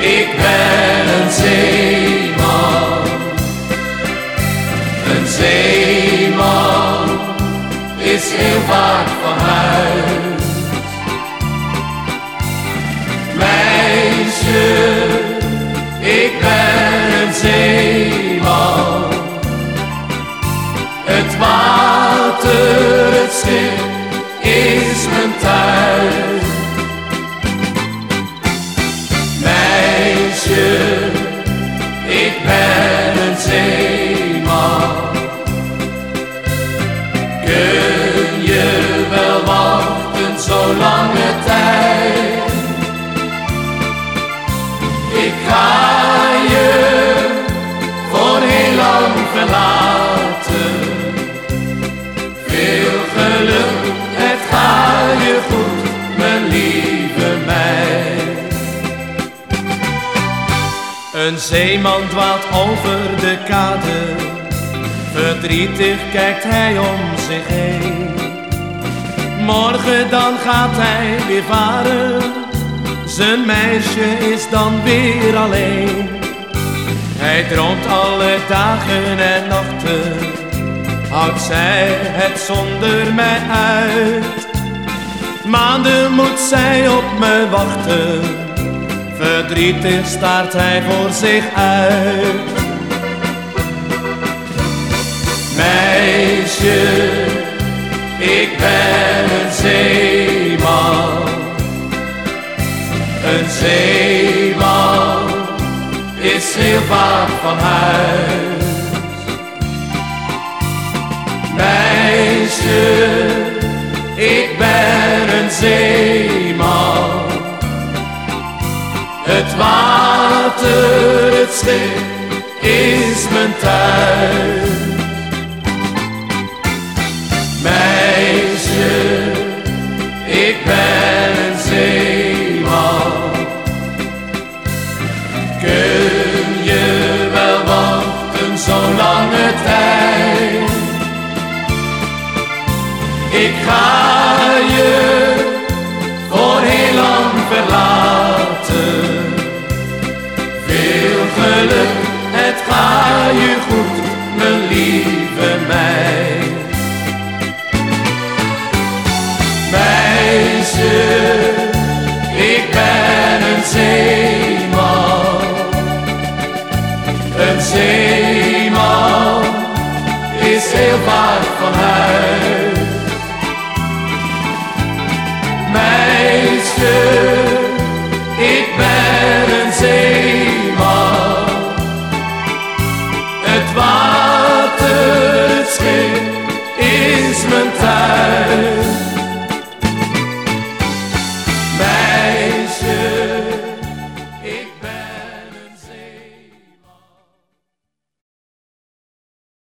ik ben een zeeman. Een zeeman is heel vaak van huis. Een zeeman dwaalt over de kade, verdrietig kijkt hij om zich heen. Morgen dan gaat hij weer varen, zijn meisje is dan weer alleen. Hij droomt alle dagen en nachten, houdt zij het zonder mij uit. Maanden moet zij op me wachten, verdrietig staart hij voor zich uit. Meisje, ik ben een zeeman. Een zeeman is heel vaak van huis. Meisje, water, het schip is mijn thuis. Een zeeman is heel vaak van huis. Meisje, ik ben een zeeman. Het water, het schip is mijn